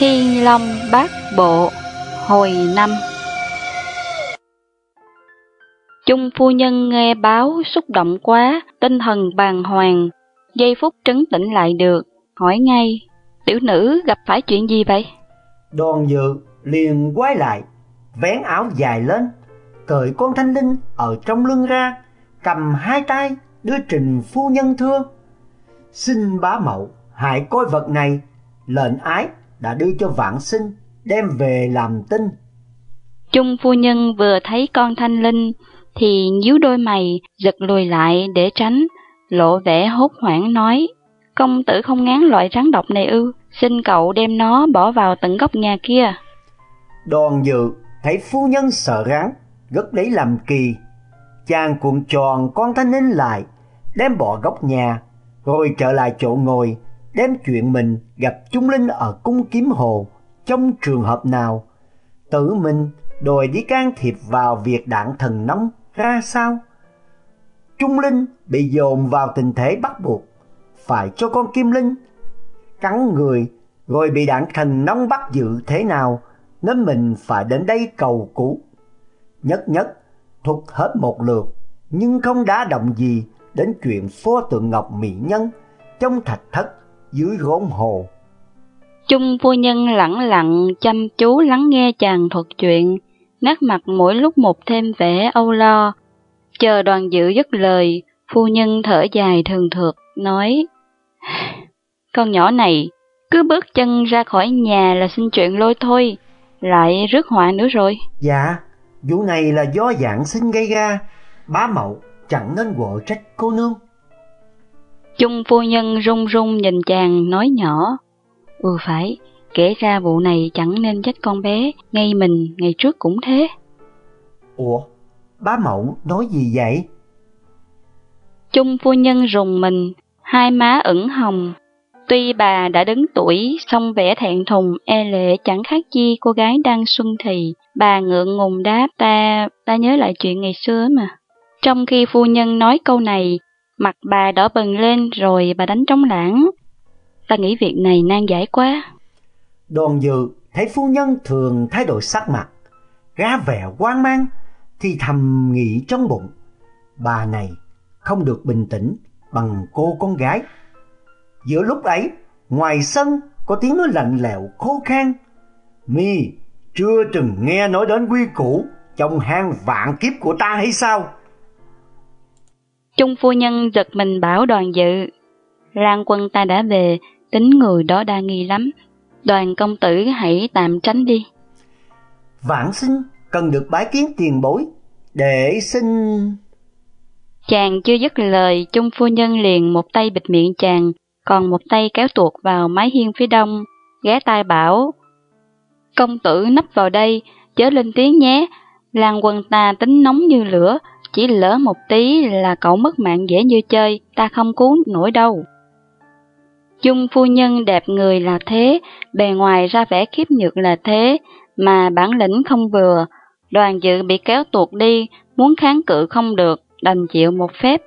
Thiên Long Bát Bộ Hồi năm Trung phu nhân nghe báo xúc động quá, tinh thần bàng hoàng, giây phút trấn tĩnh lại được, hỏi ngay, tiểu nữ gặp phải chuyện gì vậy? Đoàn dự liền quay lại, vén áo dài lên, cởi con thanh linh ở trong lưng ra, cầm hai tay đưa trình phu nhân thưa. Xin bá mậu, hãy coi vật này, lệnh ái đã đưa cho vạn sinh, đem về làm tinh. Trung phu nhân vừa thấy con thanh linh, thì nhíu đôi mày, giật lùi lại để tránh, lộ vẻ hốt hoảng nói, công tử không ngán loại rắn độc này ư, xin cậu đem nó bỏ vào tận góc nhà kia. Đoàn dự thấy phu nhân sợ rắn, rất lấy làm kỳ. Chàng cuộn tròn con thanh linh lại, đem bỏ góc nhà, rồi trở lại chỗ ngồi, đem chuyện mình gặp Trung Linh ở cung kiếm hồ trong trường hợp nào. Tự mình đòi đi can thiệp vào việc đạn thần nóng ra sao? Trung Linh bị dồn vào tình thế bắt buộc, phải cho con Kim Linh cắn người rồi bị đạn thần nóng bắt giữ thế nào nên mình phải đến đây cầu cứu. Nhất nhất thuật hết một lượt nhưng không đá động gì đến chuyện pho tượng ngọc mỹ nhân trong thạch thất dưới gốm hồ. Trung phu nhân lặng lặng chăm chú lắng nghe chàng thuật chuyện, nét mặt mỗi lúc một thêm vẻ âu lo. Chờ đoàn dự dứt lời, phu nhân thở dài thường thượt, nói Con nhỏ này, cứ bước chân ra khỏi nhà là xin chuyện lôi thôi, lại rước họa nữa rồi. Dạ, vụ này là do dạng sinh gây ra, bá mậu chẳng nên quở trách cô nương. Trung phu nhân run run nhìn chàng nói nhỏ, Ừ phải, kể ra vụ này chẳng nên trách con bé, ngay mình ngày trước cũng thế. Ủa, bá mẫu nói gì vậy? Trung phu nhân rùng mình, hai má ửng hồng. Tuy bà đã đứng tuổi, song vẻ thẹn thùng, e lệ chẳng khác chi cô gái đang xuân thì. Bà ngượng ngùng đáp ta, ta nhớ lại chuyện ngày xưa mà. Trong khi phu nhân nói câu này, mặt bà đỏ bừng lên rồi bà đánh trống lãng. Ta nghĩ việc này nan giải quá. Đoàn dự thấy phu nhân thường thay đổi sắc mặt, ra vẻ quan mang, thì thầm nghĩ trong bụng. Bà này không được bình tĩnh bằng cô con gái. Giữa lúc ấy, ngoài sân có tiếng nói lạnh lẽo khô khan. Mi chưa từng nghe nói đến quy củ trong hang vạn kiếp của ta hay sao? Trung phu nhân giật mình bảo đoàn dự. Lan quân ta đã về, tính người đó đa nghi lắm. Đoàn công tử hãy tạm tránh đi. Vãn sinh cần được bái kiến tiền bối, để xin... Chàng chưa dứt lời, Trung phu nhân liền một tay bịt miệng chàng, còn một tay kéo tuột vào mái hiên phía đông, ghé tai bảo. Công tử nấp vào đây, chớ lên tiếng nhé, làng quân ta tính nóng như lửa, chỉ lỡ một tí là cậu mất mạng dễ như chơi, ta không cứu nổi đâu. Dung phu nhân đẹp người là thế, bề ngoài ra vẻ khiếp nhược là thế, mà bản lĩnh không vừa. Đoàn dự bị kéo tuột đi, muốn kháng cự không được, đành chịu một phép.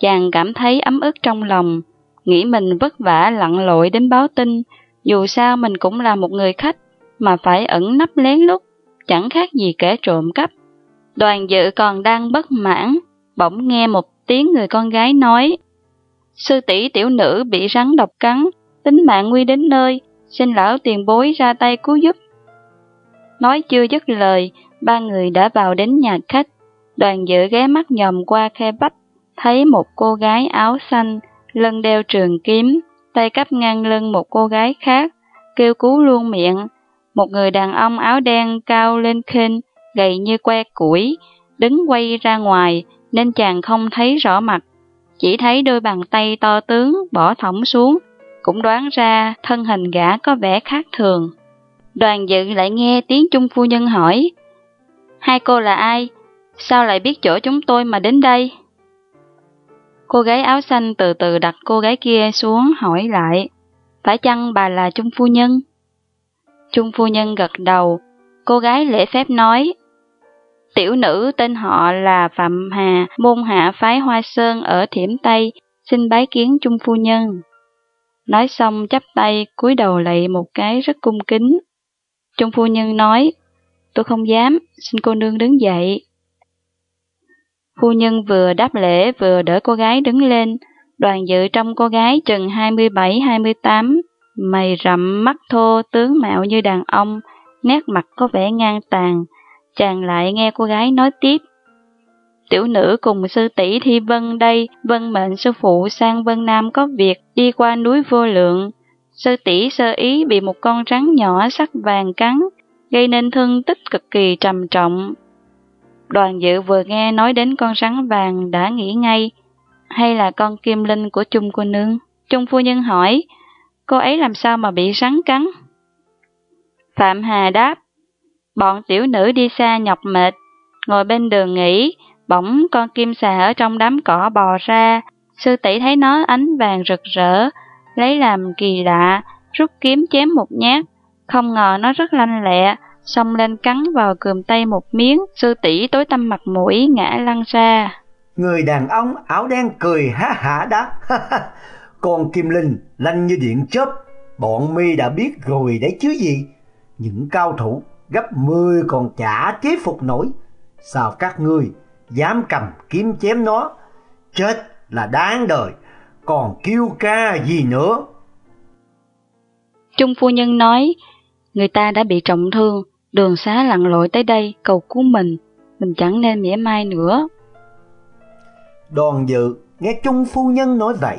Chàng cảm thấy ấm ức trong lòng, nghĩ mình vất vả lặn lội đến báo tin, dù sao mình cũng là một người khách, mà phải ẩn nấp lén lút, chẳng khác gì kẻ trộm cắp. Đoàn dự còn đang bất mãn, bỗng nghe một tiếng người con gái nói, Sư tỷ tiểu nữ bị rắn độc cắn, tính mạng nguy đến nơi, xin lão tiền bối ra tay cứu giúp. Nói chưa dứt lời, ba người đã vào đến nhà khách. Đoàn dự ghé mắt nhòm qua khe bách, thấy một cô gái áo xanh, lưng đeo trường kiếm, tay cắp ngang lưng một cô gái khác, kêu cứu luôn miệng. Một người đàn ông áo đen cao lên khinh, gầy như que củi, đứng quay ra ngoài, nên chàng không thấy rõ mặt chỉ thấy đôi bàn tay to tướng bỏ thõng xuống, cũng đoán ra thân hình gã có vẻ khác thường. Đoàn dự lại nghe tiếng Trung phu nhân hỏi, Hai cô là ai? Sao lại biết chỗ chúng tôi mà đến đây? Cô gái áo xanh từ từ đặt cô gái kia xuống hỏi lại, phải chăng bà là Trung phu nhân? Trung phu nhân gật đầu, cô gái lễ phép nói, Tiểu nữ tên họ là Phạm Hà, môn hạ phái Hoa Sơn ở Thiểm Tây, xin bái kiến Trung Phu Nhân. Nói xong chắp tay cúi đầu lạy một cái rất cung kính. Trung phu nhân nói, tôi không dám, xin cô nương đứng dậy. Phu nhân vừa đáp lễ vừa đỡ cô gái đứng lên, đoàn dự trong cô gái chừng 27-28, mày rậm mắt thô tướng mạo như đàn ông, nét mặt có vẻ ngang tàn. Chàng lại nghe cô gái nói tiếp. Tiểu nữ cùng sư tỷ Thi Vân đây, vân mệnh sư phụ sang Vân Nam có việc đi qua núi vô lượng. Sư tỷ sơ ý bị một con rắn nhỏ sắc vàng cắn, gây nên thương tích cực kỳ trầm trọng. Đoàn dự vừa nghe nói đến con rắn vàng đã nghĩ ngay, hay là con kim linh của Trung cô nương? Trung phu nhân hỏi, cô ấy làm sao mà bị rắn cắn? Phạm Hà đáp, bọn tiểu nữ đi xa nhọc mệt, ngồi bên đường nghỉ, bỗng con kim xà ở trong đám cỏ bò ra, sư tỷ thấy nó ánh vàng rực rỡ, lấy làm kỳ lạ, rút kiếm chém một nhát, không ngờ nó rất lanh lẹ, xông lên cắn vào cườm tay một miếng, sư tỷ tối tăm mặt mũi ngã lăn ra. Người đàn ông áo đen cười há hả đáp, con Kim Linh lanh như điện chớp, bọn mi đã biết rồi đấy chứ gì. Những cao thủ gấp 10 còn chả chế phục nổi, sao các ngươi dám cầm kiếm chém nó, chết là đáng đời, còn kêu ca gì nữa. Trung phu nhân nói, người ta đã bị trọng thương, đường xá lặn lội tới đây cầu cứu mình, mình chẳng nên mỉa mai nữa. Đoàn dự nghe Trung phu nhân nói vậy,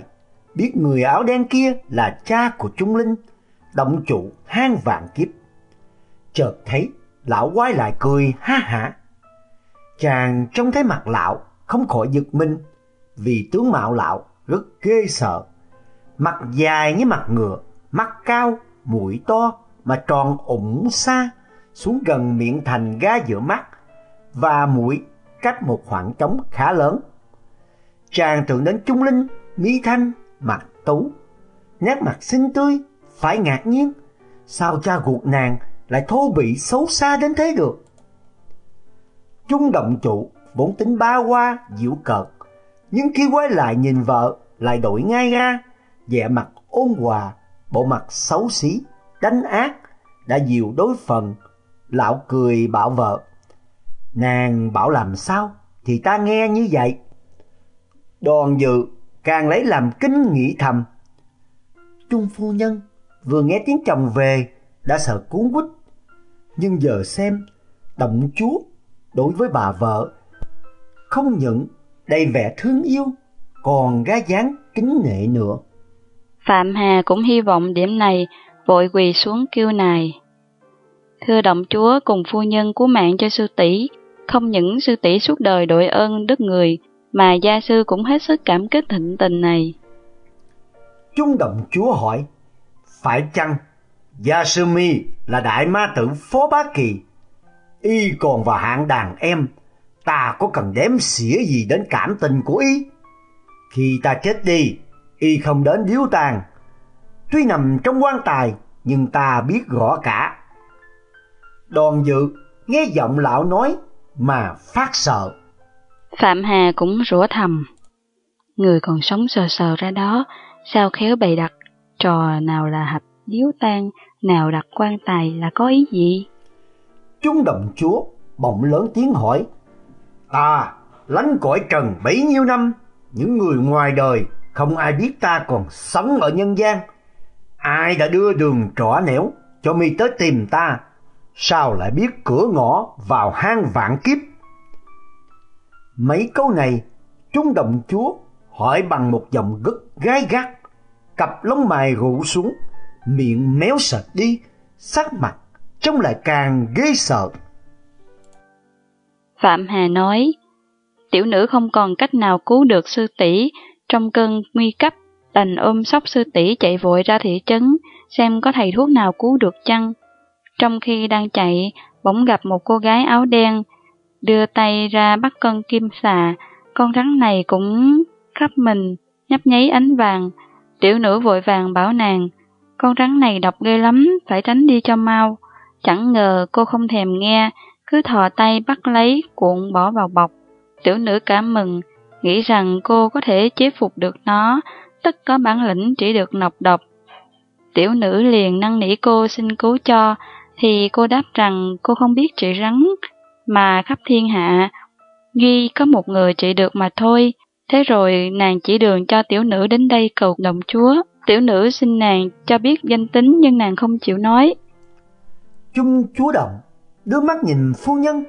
biết người áo đen kia là cha của Trung Linh, động chủ hang vạn kiếp. Chợt thấy lão quay lại cười ha hả. Chàng trông thấy mặt lão không khỏi giật mình vì tướng mạo lão rất ghê sợ. Mặt dài như mặt ngựa, mắt cao, mũi to mà tròn ủng xa xuống gần miệng thành ga giữa mắt và mũi cách một khoảng trống khá lớn. Chàng tưởng đến Trung Linh, mỹ thanh, mặt tú, nét mặt xinh tươi, phải ngạc nhiên, sao cha ruột nàng lại thô bị xấu xa đến thế được. Trung động chủ vốn tính ba qua, dịu cợt, nhưng khi quay lại nhìn vợ lại đổi ngay ra, vẻ mặt ôn hòa, bộ mặt xấu xí, đánh ác, đã dịu đối phần. Lão cười bảo vợ, nàng bảo làm sao thì ta nghe như vậy. Đoàn dự càng lấy làm kinh nghĩ thầm. Trung phu nhân vừa nghe tiếng chồng về đã sợ cuốn quýt, nhưng giờ xem động chúa đối với bà vợ không những đầy vẻ thương yêu còn gái dáng kính nệ nữa. Phạm Hà cũng hy vọng điểm này vội quỳ xuống kêu nài. Thưa động chúa cùng phu nhân cứu mạng cho sư tỷ, không những sư tỷ suốt đời đội ơn đức người, mà gia sư cũng hết sức cảm kích thịnh tình này. Trung động chúa hỏi, phải chăng Yasumi là đại ma tử phó bá kỳ, y còn vào hạng đàn em, ta có cần đếm xỉa gì đến cảm tình của y? Khi ta chết đi, y không đến điếu tàn. Tuy nằm trong quan tài, nhưng ta biết rõ cả. Đoàn dự nghe giọng lão nói mà phát sợ. Phạm Hà cũng rủa thầm. Người còn sống sờ sờ ra đó, sao khéo bày đặt, trò nào là hạch điếu tan, nào đặt quan tài là có ý gì? Trung đồng chúa bỗng lớn tiếng hỏi, Ta lánh cõi trần bấy nhiêu năm, những người ngoài đời không ai biết ta còn sống ở nhân gian. Ai đã đưa đường trỏ nẻo cho mi tới tìm ta, sao lại biết cửa ngõ vào hang vạn kiếp? Mấy câu này, Trung đồng Chúa hỏi bằng một giọng gất gai gắt, cặp lông mày rụ xuống, miệng méo sệt đi, sắc mặt trông lại càng ghê sợ. Phạm Hà nói, tiểu nữ không còn cách nào cứu được sư tỷ trong cơn nguy cấp, đành ôm sóc sư tỷ chạy vội ra thị trấn, xem có thầy thuốc nào cứu được chăng. Trong khi đang chạy, bỗng gặp một cô gái áo đen, đưa tay ra bắt con kim xà, con rắn này cũng khắp mình, nhấp nháy ánh vàng. Tiểu nữ vội vàng bảo nàng, con rắn này độc ghê lắm, phải tránh đi cho mau. Chẳng ngờ cô không thèm nghe, cứ thò tay bắt lấy cuộn bỏ vào bọc. Tiểu nữ cảm mừng, nghĩ rằng cô có thể chế phục được nó, tất có bản lĩnh chỉ được nọc độc, Tiểu nữ liền năn nỉ cô xin cứu cho, thì cô đáp rằng cô không biết trị rắn, mà khắp thiên hạ, duy có một người trị được mà thôi. Thế rồi nàng chỉ đường cho tiểu nữ đến đây cầu đồng chúa. Tiểu nữ xin nàng cho biết danh tính nhưng nàng không chịu nói. Chung chúa động, đưa mắt nhìn phu nhân,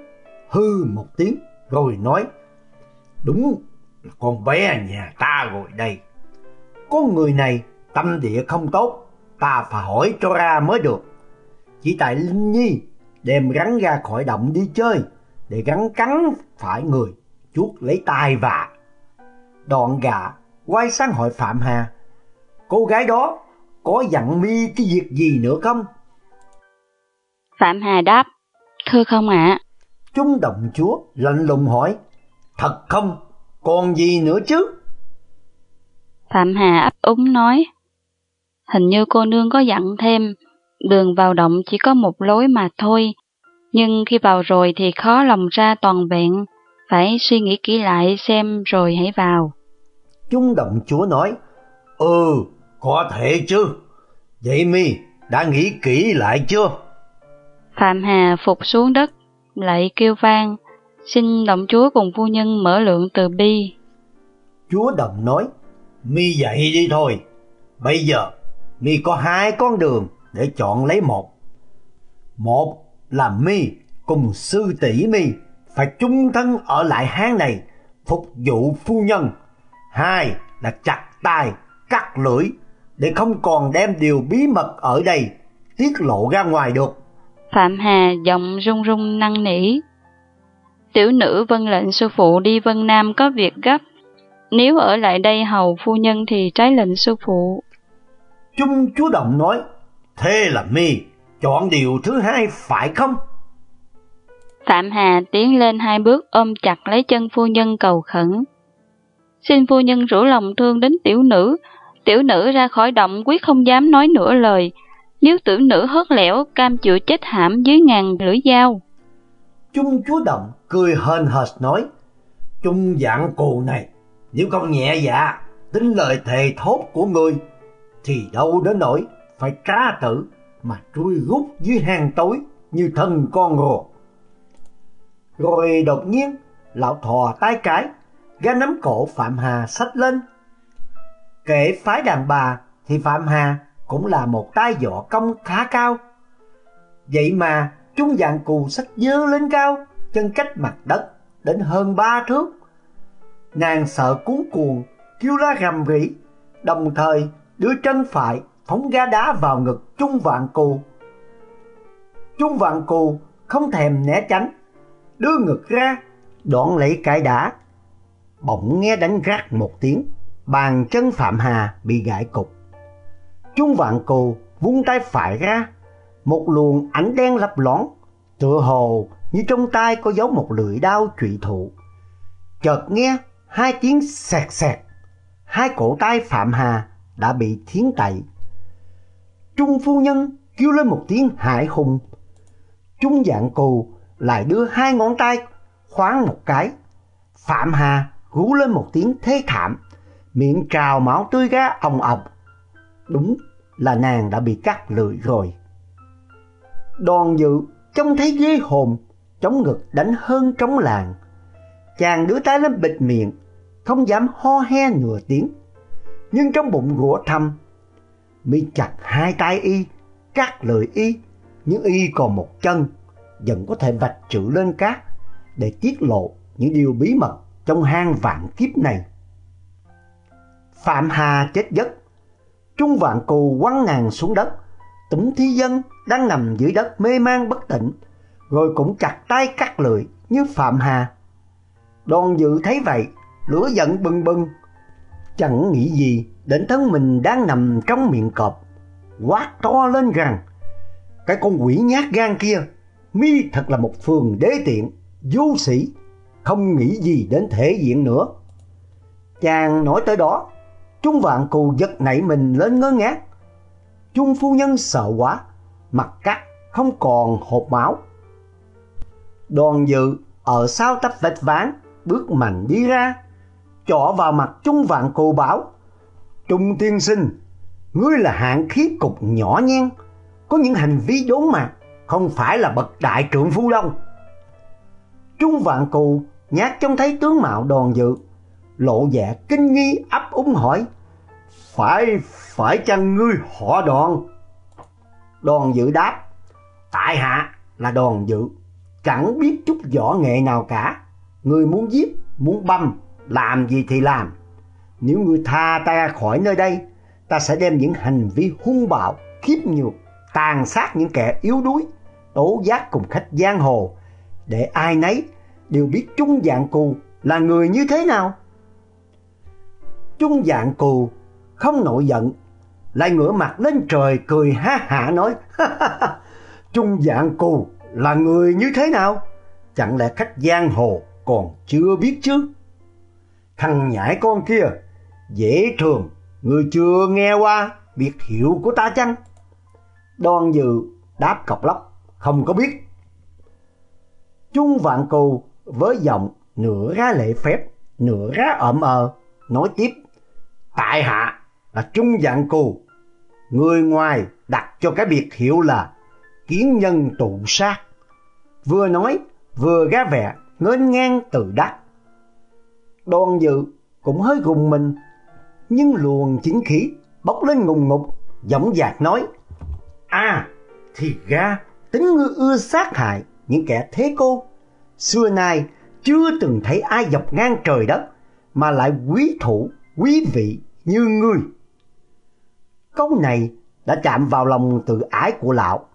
hư một tiếng rồi nói, đúng là con bé nhà ta rồi đây. Con người này tâm địa không tốt, ta phải hỏi cho ra mới được. Chỉ tại Linh Nhi đem rắn ra khỏi động đi chơi, để gắn cắn phải người, chuốt lấy tai vạ. Đoạn gạ quay sang hỏi Phạm Hà, cô gái đó có dặn mi cái việc gì nữa không? Phạm Hà đáp, thưa không ạ. Trung động chúa lạnh lùng hỏi, thật không, còn gì nữa chứ? Phạm Hà ấp úng nói, hình như cô nương có dặn thêm, đường vào động chỉ có một lối mà thôi, nhưng khi vào rồi thì khó lòng ra toàn vẹn, phải suy nghĩ kỹ lại xem rồi hãy vào. Trung động chúa nói, Ừ, có thể chứ. Vậy mi đã nghĩ kỹ lại chưa? Phạm Hà phục xuống đất, lại kêu vang, xin động chúa cùng phu nhân mở lượng từ bi. Chúa động nói, mi dậy đi thôi. Bây giờ, mi có hai con đường để chọn lấy một. Một là mi cùng sư tỷ mi phải chung thân ở lại hang này phục vụ phu nhân. Hai là chặt tay, cắt lưỡi để không còn đem điều bí mật ở đây tiết lộ ra ngoài được. Phạm Hà giọng run run năn nỉ. Tiểu nữ vân lệnh sư phụ đi Vân Nam có việc gấp. Nếu ở lại đây hầu phu nhân thì trái lệnh sư phụ. Trung chúa động nói, thế là mi chọn điều thứ hai phải không? Phạm Hà tiến lên hai bước ôm chặt lấy chân phu nhân cầu khẩn. Xin phu nhân rủ lòng thương đến tiểu nữ, tiểu nữ ra khỏi động quyết không dám nói nửa lời, nếu tử nữ hớt lẻo cam chịu chết hãm dưới ngàn lưỡi dao. Trung chúa động cười hên hệt nói, Trung dạng cù này, nếu không nhẹ dạ, tính lời thề thốt của người, thì đâu đến nỗi phải tra tử mà trui rút dưới hang tối như thân con rùa. Rồi đột nhiên, lão thò tay cái, gã nắm cổ Phạm Hà sách lên. Kể phái đàn bà thì Phạm Hà cũng là một tay võ công khá cao. Vậy mà chúng dạng cù sách dơ lên cao, chân cách mặt đất đến hơn ba thước. Nàng sợ cuốn cuồng, kêu la rầm rỉ, đồng thời đưa chân phải phóng ga đá vào ngực Trung Vạn Cù. Trung Vạn Cù không thèm né tránh, đưa ngực ra, đoạn lấy cái đá. Bỗng nghe đánh rắc một tiếng, bàn chân Phạm Hà bị gãy cục. Trung Vạn Cù vung tay phải ra, một luồng ánh đen lấp loáng, tựa hồ như trong tay có giấu một lưỡi đao trụy thụ. Chợt nghe hai tiếng sẹt sẹt, hai cổ tay Phạm Hà đã bị thiến tẩy. Trung phu nhân kêu lên một tiếng hại hùng. Trung vạn cù lại đưa hai ngón tay khoáng một cái. Phạm Hà rú lên một tiếng thế thảm, miệng trào máu tươi ra ồng ọc. Đúng là nàng đã bị cắt lưỡi rồi. Đoàn dự trông thấy ghê hồn, chống ngực đánh hơn trống làng. Chàng đưa tay lên bịt miệng, không dám ho he nửa tiếng. Nhưng trong bụng rủa thầm, mi chặt hai tay y, cắt lưỡi y, nhưng y còn một chân, vẫn có thể vạch chữ lên cát để tiết lộ những điều bí mật trong hang vạn kiếp này. Phạm Hà chết giấc, Trung Vạn Cù quăng nàng xuống đất, Tủng thi dân đang nằm dưới đất mê man bất tỉnh, rồi cũng chặt tay cắt lưỡi như Phạm Hà. Đoàn dự thấy vậy, lửa giận bừng bừng, chẳng nghĩ gì đến thân mình đang nằm trong miệng cọp, quát to lên rằng, cái con quỷ nhát gan kia, mi thật là một phường đế tiện, vô sĩ, không nghĩ gì đến thể diện nữa. Chàng nói tới đó, Trung vạn cù giật nảy mình lên ngơ ngác. Trung phu nhân sợ quá, mặt cắt không còn hột máu. Đoàn dự ở sau tách vách ván, bước mạnh đi ra, chọ vào mặt Trung vạn cù bảo, Trung tiên sinh, Ngươi là hạng khí cục nhỏ nhen, có những hành vi đốn mà, không phải là bậc đại trưởng phu đâu. Trung vạn cù nhát trông thấy tướng mạo Đoàn dự, lộ vẻ kinh nghi ấp úng hỏi, phải, phải chăng ngươi họ đoàn đoàn dự đáp, tại hạ là đoàn dự, chẳng biết chút võ nghệ nào cả, ngươi muốn giết, muốn băm, làm gì thì làm. Nếu ngươi tha ta khỏi nơi đây, ta sẽ đem những hành vi hung bạo, khiếp nhược, tàn sát những kẻ yếu đuối, tố giác cùng khách giang hồ, để ai nấy đều biết Trung Dạng Cù là người như thế nào. Trung Dạng Cù không nổi giận, lại ngửa mặt lên trời cười ha hả nói, Trung Dạng Cù là người như thế nào? Chẳng lẽ khách giang hồ còn chưa biết chứ? Thằng nhãi con kia, dễ thường, người chưa nghe qua biệt hiệu của ta chăng? Đoan dự đáp cọc lóc, không có biết. Trung vạn cù với giọng nửa ra lễ phép, nửa ra ậm ờ, nói tiếp. Tại hạ là Trung dạng cù, người ngoài đặt cho cái biệt hiệu là kiến nhân tụ sát. Vừa nói vừa gá vẻ ngênh ngang từ đắc. Đoan dự cũng hơi gùng mình, nhưng luồng chính khí bốc lên ngùng ngục, giọng dạc nói. À, thì ra tính ngươi ưa sát hại những kẻ thế cô. Xưa nay chưa từng thấy ai dọc ngang trời đất mà lại quý thủ, quý vị như ngươi. Câu này đã chạm vào lòng tự ái của lão,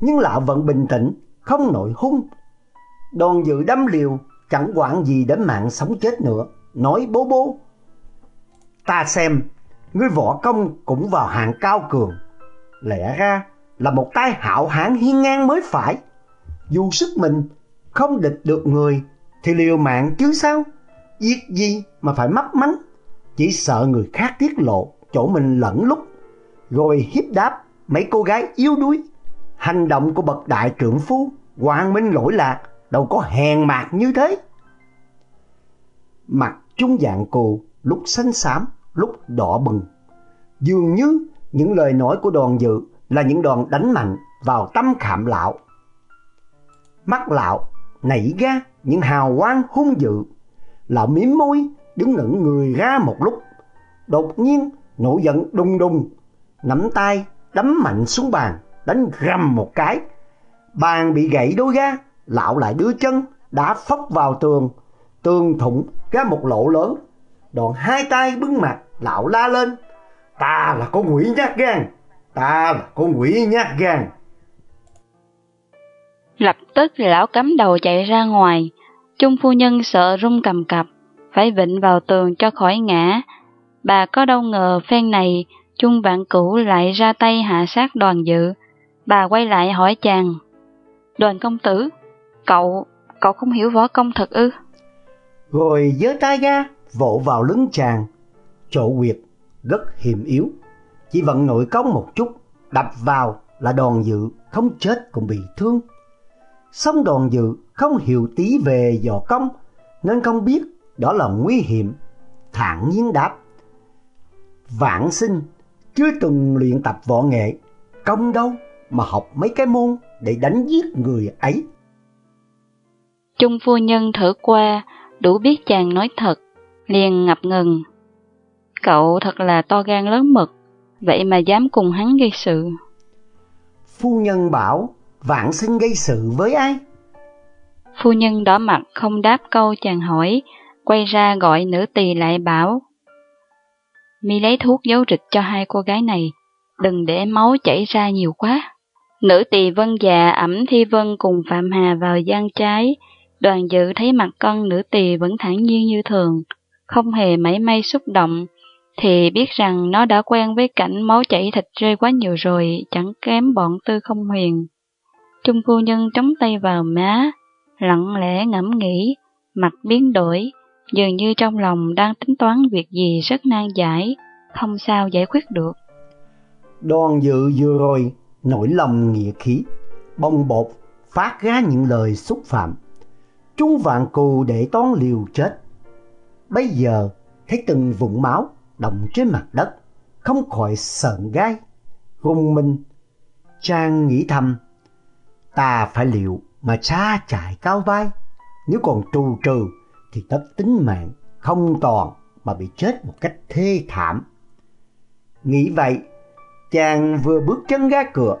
nhưng lão vẫn bình tĩnh, không nổi hung. Đoàn dự đâm liều, chẳng quản gì đến mạng sống chết nữa, nói bố bố. Ta xem, ngươi võ công cũng vào hạng cao cường. Lẽ ra là một tay hạo hán hiên ngang mới phải. Dù sức mình không địch được người thì liều mạng chứ sao? Giết gì mà phải mắc mắn, chỉ sợ người khác tiết lộ chỗ mình lẫn lúc, rồi hiếp đáp mấy cô gái yếu đuối. Hành động của bậc đại trưởng phu, quang minh lỗi lạc, đâu có hèn mạc như thế. Mặt trung dạng cù lúc xanh xám, lúc đỏ bừng. Dường như những lời nói của đoàn dự là những đòn đánh mạnh vào tâm khảm lão. Mắt lão nảy ra những hào quang hung dữ. Lão mím môi, đứng ngẩn người ra một lúc. Đột nhiên nổi giận đùng đùng, nắm tay đấm mạnh xuống bàn, đánh rầm một cái. Bàn bị gãy đôi ga, lão lại đưa chân đá phốc vào tường, tường thủng ra một lỗ lớn. Đoạn hai tay bưng mặt, lão la lên: "Ta là con quỷ nhát gan!" ta là con quỷ nhát gan. Lập tức lão cắm đầu chạy ra ngoài, chung phu nhân sợ run cầm cập, phải vịnh vào tường cho khỏi ngã. Bà có đâu ngờ phen này, chung vạn cũ lại ra tay hạ sát đoàn dự. Bà quay lại hỏi chàng, đoàn công tử, cậu, cậu không hiểu võ công thật ư? Rồi giơ tay ra, vỗ vào lưng chàng, chỗ quyệt, rất hiểm yếu chỉ vận nội công một chút, đập vào là đoàn dự, không chết cũng bị thương. Xong đoàn dự không hiểu tí về võ công, nên không biết đó là nguy hiểm, thản nhiên đáp. Vạn sinh chưa từng luyện tập võ nghệ, công đâu mà học mấy cái môn để đánh giết người ấy. Trung phu nhân thở qua, đủ biết chàng nói thật, liền ngập ngừng. Cậu thật là to gan lớn mực, vậy mà dám cùng hắn gây sự. Phu nhân bảo, vạn sinh gây sự với ai? Phu nhân đỏ mặt không đáp câu chàng hỏi, quay ra gọi nữ tỳ lại bảo. Mi lấy thuốc giấu rịch cho hai cô gái này, đừng để máu chảy ra nhiều quá. Nữ tỳ vân già ẩm thi vân cùng Phạm Hà vào gian trái, đoàn dự thấy mặt con nữ tỳ vẫn thản nhiên như thường, không hề mảy may xúc động, thì biết rằng nó đã quen với cảnh máu chảy thịt rơi quá nhiều rồi, chẳng kém bọn tư không huyền. Trung phu nhân chống tay vào má, lặng lẽ ngẫm nghĩ, mặt biến đổi, dường như trong lòng đang tính toán việc gì rất nan giải, không sao giải quyết được. Đoàn dự vừa rồi, nổi lòng nghĩa khí, bông bột, phát ra những lời xúc phạm. Trung vạn cù để toán liều chết. Bây giờ, thấy từng vụn máu động trên mặt đất, không khỏi sợn gai, rung mình. Trang nghĩ thầm, ta phải liệu mà xa chạy cao vai, nếu còn trù trừ thì tất tính mạng không toàn mà bị chết một cách thê thảm. Nghĩ vậy, chàng vừa bước chân ra cửa,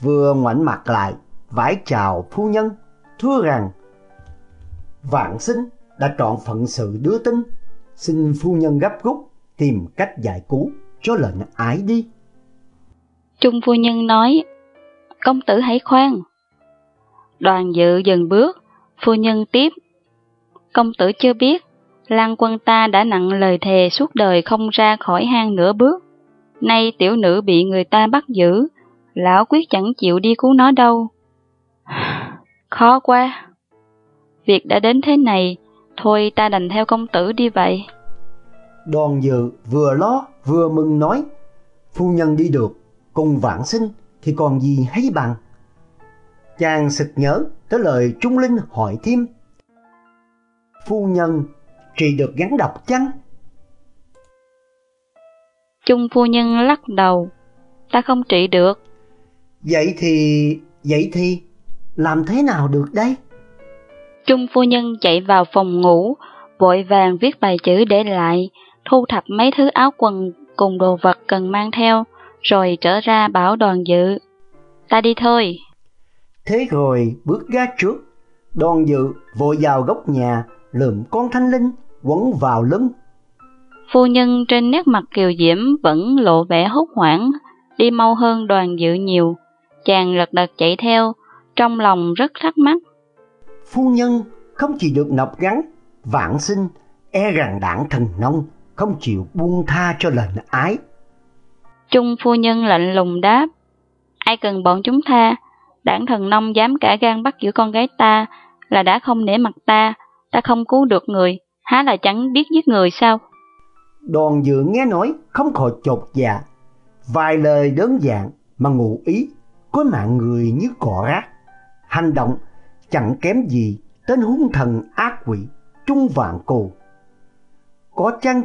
vừa ngoảnh mặt lại, vái chào phu nhân, thưa rằng Vạn sinh đã trọn phận sự đưa tin, xin phu nhân gấp rút tìm cách giải cứu cho lệnh ái đi. Trung phu nhân nói, công tử hãy khoan. Đoàn dự dừng bước, phu nhân tiếp. Công tử chưa biết, Lan quân ta đã nặng lời thề suốt đời không ra khỏi hang nửa bước. Nay tiểu nữ bị người ta bắt giữ, lão quyết chẳng chịu đi cứu nó đâu. Khó quá. Việc đã đến thế này, thôi ta đành theo công tử đi vậy. Đoàn dự vừa lo vừa mừng nói, phu nhân đi được, cùng vãng sinh thì còn gì hay bằng. Chàng sực nhớ tới lời Trung Linh hỏi thêm. Phu nhân trị được gắn độc chăng? Trung phu nhân lắc đầu, ta không trị được. Vậy thì, vậy thì, làm thế nào được đây? Trung phu nhân chạy vào phòng ngủ, vội vàng viết bài chữ để lại, thu thập mấy thứ áo quần cùng đồ vật cần mang theo, rồi trở ra bảo đoàn dự. Ta đi thôi. Thế rồi bước ra trước, đoàn dự vội vào góc nhà, lượm con thanh linh, quấn vào lưng. Phu nhân trên nét mặt kiều diễm vẫn lộ vẻ hốt hoảng, đi mau hơn đoàn dự nhiều. Chàng lật đật chạy theo, trong lòng rất thắc mắc. Phu nhân không chỉ được nọc gắn, vạn sinh, e rằng đảng thần nông không chịu buông tha cho lệnh ái. Trung phu nhân lạnh lùng đáp, ai cần bọn chúng tha, đảng thần nông dám cả gan bắt giữ con gái ta là đã không nể mặt ta, ta không cứu được người, há là chẳng biết giết người sao? Đoàn dự nghe nói không khỏi chột dạ, vài lời đơn giản mà ngụ ý có mạng người như cỏ rác. Hành động chẳng kém gì tên hung thần ác quỷ trung vạn cù. Có chăng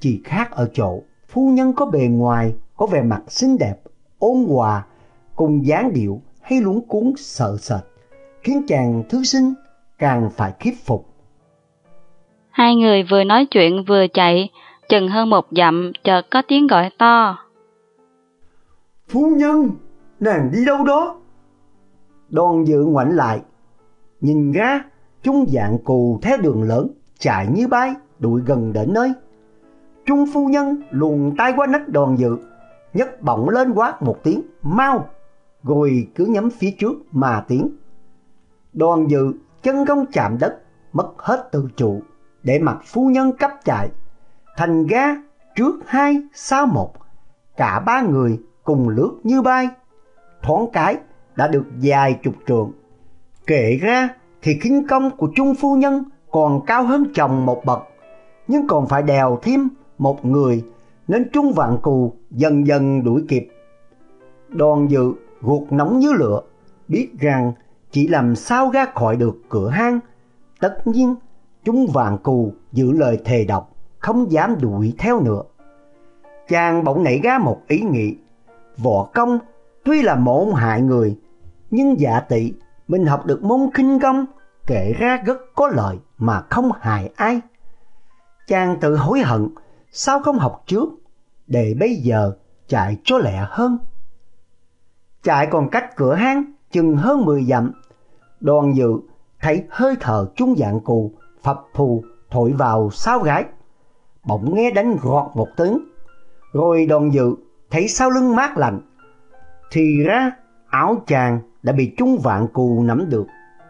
chỉ khác ở chỗ phu nhân có bề ngoài có vẻ mặt xinh đẹp, ôn hòa, cùng dáng điệu hay luống cuốn sợ sệt, khiến chàng thư sinh càng phải khiếp phục. Hai người vừa nói chuyện vừa chạy, chừng hơn một dặm chợt có tiếng gọi to. Phu nhân, nàng đi đâu đó? Đoàn dự ngoảnh lại, nhìn ra chúng dạng cù theo đường lớn, chạy như bay, đuổi gần đến nơi. Trung phu nhân luồn tay qua nách đoàn dự, nhấc bổng lên quát một tiếng, mau, rồi cứ nhắm phía trước mà tiến. Đoàn dự chân không chạm đất, mất hết tự chủ để mặt phu nhân cấp chạy. Thành ga trước hai sau một, cả ba người cùng lướt như bay. Thoáng cái đã được dài chục trượng. Kể ra thì khinh công của Trung phu nhân còn cao hơn chồng một bậc, nhưng còn phải đèo thêm một người nên Trung Vạn Cù dần dần đuổi kịp. Đoàn dự ruột nóng như lửa, biết rằng chỉ làm sao ra khỏi được cửa hang. Tất nhiên, chúng vàng Cù giữ lời thề độc, không dám đuổi theo nữa. Chàng bỗng nảy ra một ý nghĩ, võ công tuy là môn hại người, nhưng dạ tị mình học được môn khinh công kể ra rất có lợi mà không hại ai. Chàng tự hối hận, sao không học trước, để bây giờ chạy cho lẹ hơn. Chạy còn cách cửa hang chừng hơn 10 dặm, đoàn dự thấy hơi thở chung dạng cù phập phù thổi vào sao gái. Bỗng nghe đánh gọt một tiếng, rồi đoàn dự thấy sau lưng mát lạnh. Thì ra áo chàng đã bị trung vạn cù nắm được,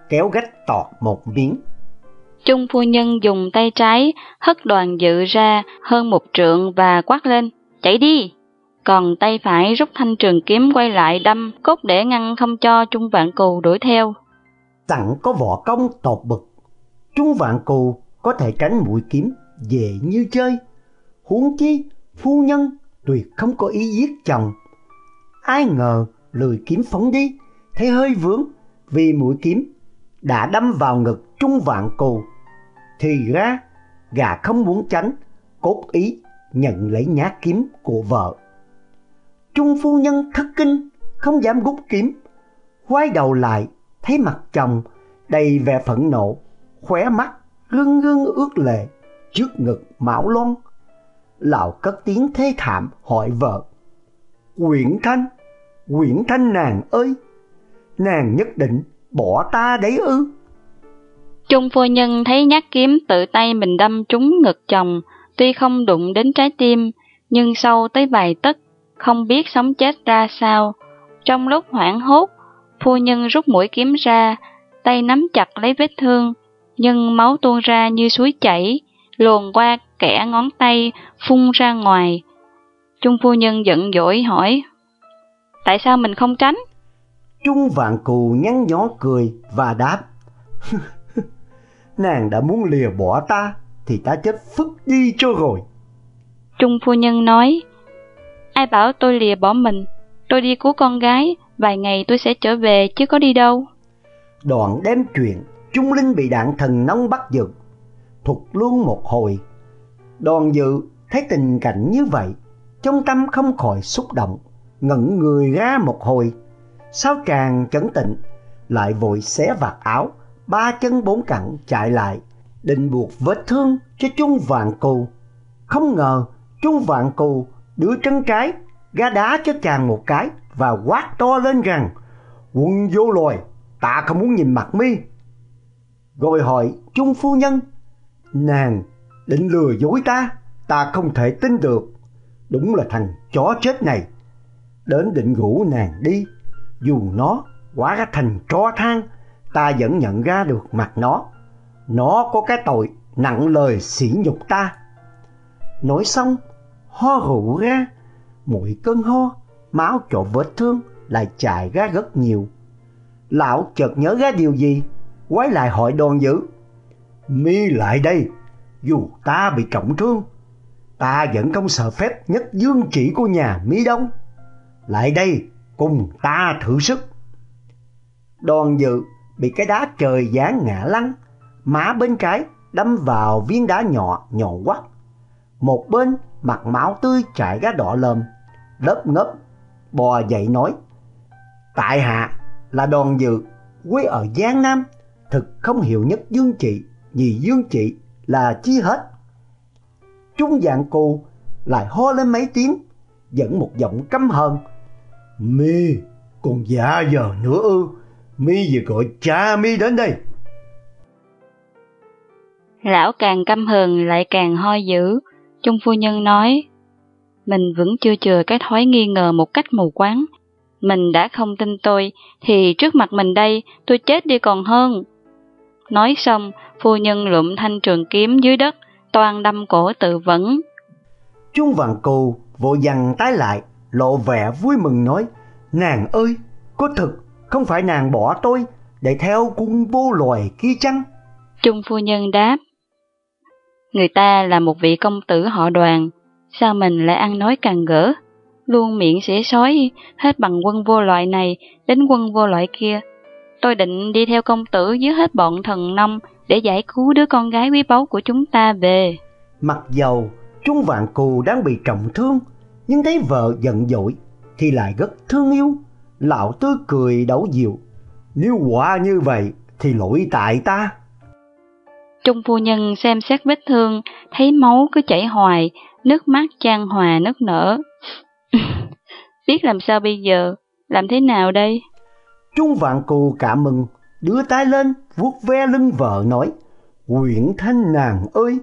kéo gách tọt một miếng. Trung phu nhân dùng tay trái hất đoàn dự ra hơn một trượng và quát lên, chạy đi! Còn tay phải rút thanh trường kiếm quay lại đâm cốt để ngăn không cho Trung Vạn Cù đuổi theo. Sẵn có võ công tột bực, Trung Vạn Cù có thể tránh mũi kiếm dễ như chơi. Huống chi, phu nhân tuyệt không có ý giết chồng. Ai ngờ lười kiếm phóng đi, thấy hơi vướng vì mũi kiếm đã đâm vào ngực Trung Vạn Cù thì ra gà không muốn tránh, cốt ý nhận lấy nhát kiếm của vợ Trung phu nhân thất kinh, không dám gút kiếm. Quay đầu lại, thấy mặt chồng đầy vẻ phẫn nộ, khóe mắt rưng rưng ướt lệ, trước ngực mão loan. Lão cất tiếng thê thảm hỏi vợ. Quyển Thanh, Quyển Thanh nàng ơi, nàng nhất định bỏ ta đấy ư? Trung phu nhân thấy nhát kiếm tự tay mình đâm trúng ngực chồng, tuy không đụng đến trái tim, nhưng sâu tới vài tấc, không biết sống chết ra sao. Trong lúc hoảng hốt, phu nhân rút mũi kiếm ra, tay nắm chặt lấy vết thương, nhưng máu tuôn ra như suối chảy, luồn qua kẻ ngón tay, phun ra ngoài. Trung phu nhân giận dỗi hỏi, tại sao mình không tránh? Trung vạn cù nhăn nhó cười và đáp, nàng đã muốn lìa bỏ ta, thì ta chết phức đi cho rồi. Trung phu nhân nói, ai bảo tôi lìa bỏ mình, tôi đi cứu con gái, vài ngày tôi sẽ trở về chứ có đi đâu. Đoạn đem chuyện, Trung Linh bị đạn thần nóng bắt giật, thụt luôn một hồi. Đoàn dự thấy tình cảnh như vậy, trong tâm không khỏi xúc động, ngẩn người ra một hồi. Sao chàng chấn tịnh, lại vội xé vạt áo, ba chân bốn cẳng chạy lại, định buộc vết thương cho Trung Vạn Cù. Không ngờ Trung Vạn Cù đưa chân trái, gá đá cho chàng một cái và quát to lên rằng Quân vô loài, ta không muốn nhìn mặt mi. Rồi hỏi Trung Phu Nhân, nàng định lừa dối ta, ta không thể tin được. Đúng là thằng chó chết này. Đến định rủ nàng đi, dù nó quá ra thành chó than, ta vẫn nhận ra được mặt nó. Nó có cái tội nặng lời sỉ nhục ta. Nói xong, ho rượu ra, mỗi cơn ho, máu chỗ vết thương lại chảy ra rất nhiều. Lão chợt nhớ ra điều gì, quay lại hỏi đoàn dữ. Mi lại đây, dù ta bị trọng thương, ta vẫn không sợ phép nhất dương chỉ của nhà Mi đâu. Lại đây, cùng ta thử sức. Đoàn dự bị cái đá trời giáng ngã lăn, má bên trái đâm vào viên đá nhỏ nhọn quắt. Một bên mặt máu tươi chảy ra đỏ lờm, đớp ngớp, bò dậy nói. Tại hạ là đoàn dự, quê ở Giang Nam, thực không hiểu nhất dương trị, nhì dương trị là chi hết. Trung dạng cô lại ho lên mấy tiếng, dẫn một giọng căm hờn. Mi, còn dạ giờ nữa ư, mi vừa gọi cha mi đến đây. Lão càng căm hờn lại càng ho dữ, Trung phu nhân nói, mình vẫn chưa chừa cái thói nghi ngờ một cách mù quáng. Mình đã không tin tôi, thì trước mặt mình đây, tôi chết đi còn hơn. Nói xong, phu nhân lụm thanh trường kiếm dưới đất, toàn đâm cổ tự vẫn. Trung vàng cù vội dằn tái lại, lộ vẻ vui mừng nói, nàng ơi, có thực, không phải nàng bỏ tôi, để theo cung vô loài kia chăng? Trung phu nhân đáp, người ta là một vị công tử họ đoàn, sao mình lại ăn nói càng gỡ, luôn miệng xỉa sói hết bằng quân vô loại này đến quân vô loại kia. Tôi định đi theo công tử dưới hết bọn thần nông để giải cứu đứa con gái quý báu của chúng ta về. Mặc dầu Trung Vạn Cù đang bị trọng thương, nhưng thấy vợ giận dỗi thì lại rất thương yêu. Lão Tư cười đấu dịu, nếu quả như vậy thì lỗi tại ta. Trung phu nhân xem xét vết thương, thấy máu cứ chảy hoài, nước mắt chan hòa nước nở. Biết làm sao bây giờ, làm thế nào đây? Trung vạn cù cảm mừng, đưa tay lên, vuốt ve lưng vợ nói, Quyển thanh nàng ơi,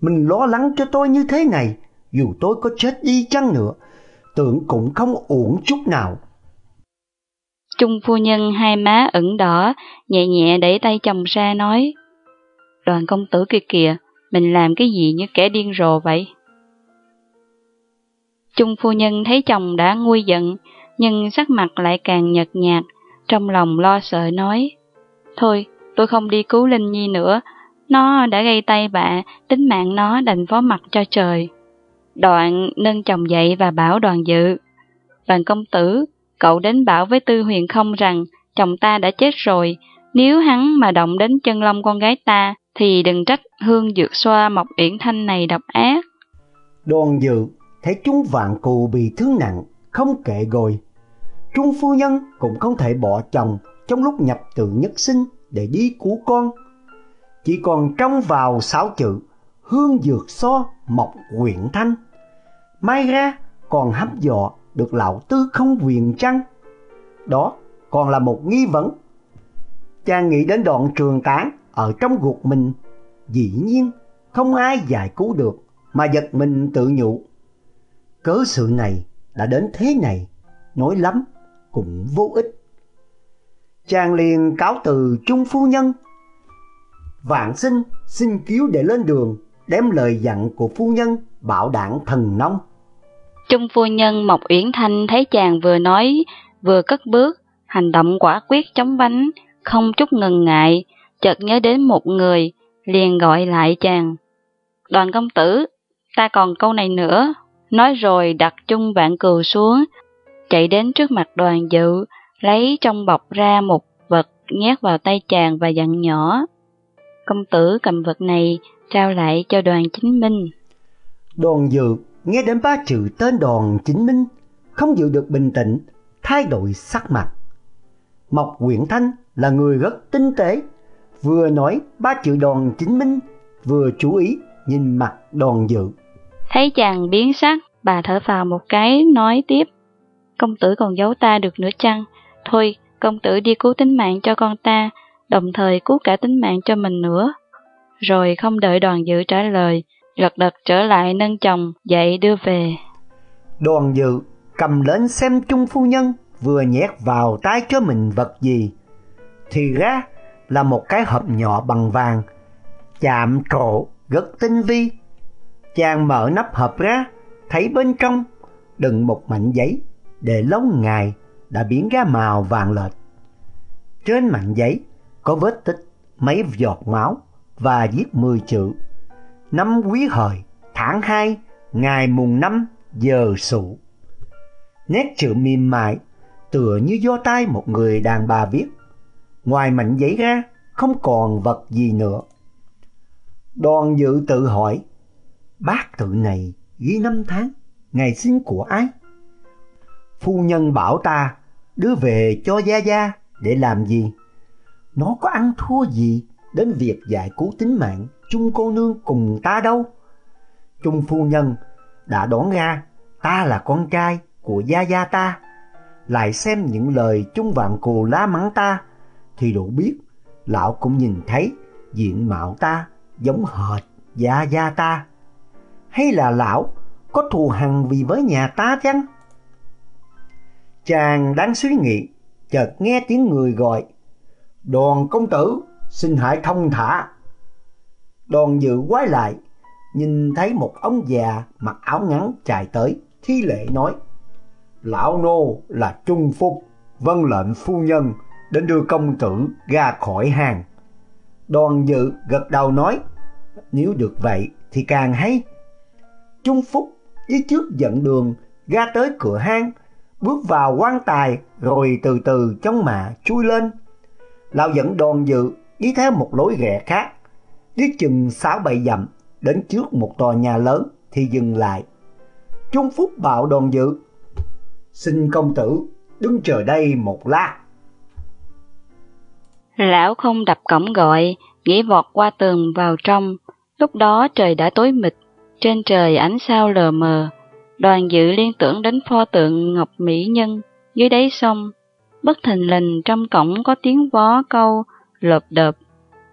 mình lo lắng cho tôi như thế này, dù tôi có chết đi chăng nữa, tưởng cũng không uổng chút nào. Trung phu nhân hai má ửng đỏ, nhẹ nhẹ đẩy tay chồng ra nói, Đoàn công tử kia kìa, mình làm cái gì như kẻ điên rồ vậy? Trung phu nhân thấy chồng đã nguôi giận, nhưng sắc mặt lại càng nhợt nhạt, trong lòng lo sợ nói, Thôi, tôi không đi cứu Linh Nhi nữa, nó đã gây tay bạ, tính mạng nó đành phó mặt cho trời. Đoạn nâng chồng dậy và bảo đoàn dự, Đoàn công tử, cậu đến bảo với Tư Huyền không rằng chồng ta đã chết rồi, nếu hắn mà động đến chân lông con gái ta, thì đừng trách hương dược xoa mộc uyển thanh này độc ác. Đoàn dự thấy chúng vạn cù bị thương nặng, không kệ rồi. Trung phu nhân cũng không thể bỏ chồng trong lúc nhập tự nhất sinh để đi cứu con. Chỉ còn trong vào sáu chữ hương dược so mọc quyện thanh. Mai ra còn hấp dọ được lão tư không quyền trăng. Đó còn là một nghi vấn. Chàng nghĩ đến đoạn trường tán ở trong ruột mình, dĩ nhiên không ai giải cứu được mà giật mình tự nhủ. Cớ sự này đã đến thế này, nói lắm cũng vô ích. Chàng liền cáo từ trung phu nhân. Vạn sinh xin cứu để lên đường, đem lời dặn của phu nhân bảo đảng thần nông. Trung phu nhân Mộc Uyển Thanh thấy chàng vừa nói, vừa cất bước, hành động quả quyết chống bánh, không chút ngần ngại, chợt nhớ đến một người, liền gọi lại chàng. Đoàn công tử, ta còn câu này nữa, nói rồi đặt chung vạn cừu xuống, chạy đến trước mặt đoàn dự, lấy trong bọc ra một vật nhét vào tay chàng và dặn nhỏ. Công tử cầm vật này trao lại cho đoàn chính minh. Đoàn dự nghe đến ba chữ tên đoàn chính minh, không giữ được bình tĩnh, thay đổi sắc mặt. Mộc Quyển Thanh là người rất tinh tế, vừa nói ba chữ đoàn chính minh, vừa chú ý nhìn mặt đoàn dự. Thấy chàng biến sắc, bà thở phào một cái nói tiếp. Công tử còn giấu ta được nữa chăng? Thôi, công tử đi cứu tính mạng cho con ta, đồng thời cứu cả tính mạng cho mình nữa. Rồi không đợi đoàn dự trả lời, lật đật trở lại nâng chồng dậy đưa về. Đoàn dự cầm lên xem chung phu nhân vừa nhét vào tay cho mình vật gì. Thì ra là một cái hộp nhỏ bằng vàng, chạm trổ rất tinh vi. Chàng mở nắp hộp ra, thấy bên trong đựng một mảnh giấy để lâu ngày đã biến ra màu vàng lệch. Trên mảnh giấy có vết tích mấy giọt máu và viết 10 chữ. Năm quý hợi, tháng 2, ngày mùng 5 giờ sủ. Nét chữ mềm mại, tựa như do tay một người đàn bà viết. Ngoài mảnh giấy ra, không còn vật gì nữa. Đoàn dự tự hỏi, bác tự này ghi năm tháng, ngày sinh của ai? Phu nhân bảo ta đưa về cho Gia Gia để làm gì? Nó có ăn thua gì đến việc giải cứu tính mạng chung cô nương cùng ta đâu? Chung phu nhân, đã đoán ra, ta là con trai của Gia Gia ta. Lại xem những lời chung Vạn Cù lá mắng ta, thì đủ biết lão cũng nhìn thấy diện mạo ta giống hệt Gia Gia ta. Hay là lão có thù hằn vì với nhà ta chăng? Chàng đang suy nghĩ, chợt nghe tiếng người gọi. Đoàn công tử, xin hãy thông thả. Đoàn dự quay lại, nhìn thấy một ông già mặc áo ngắn chạy tới, thi lễ nói. Lão nô là Trung Phúc, vân lệnh phu nhân đến đưa công tử ra khỏi hàng. Đoàn dự gật đầu nói, nếu được vậy thì càng hay. Trung Phúc đi trước dẫn đường ra tới cửa hang bước vào quan tài rồi từ từ chống mạ chui lên. Lão dẫn đoàn dự đi theo một lối rẽ khác, đi chừng sáu bảy dặm đến trước một tòa nhà lớn thì dừng lại. Trung Phúc bảo đoàn dự, xin công tử đứng chờ đây một lát. Lão không đập cổng gọi, nghĩ vọt qua tường vào trong, lúc đó trời đã tối mịt, trên trời ánh sao lờ mờ, Đoàn dự liên tưởng đến pho tượng Ngọc Mỹ Nhân dưới đáy sông, bất thình lình trong cổng có tiếng vó câu, lộp đợp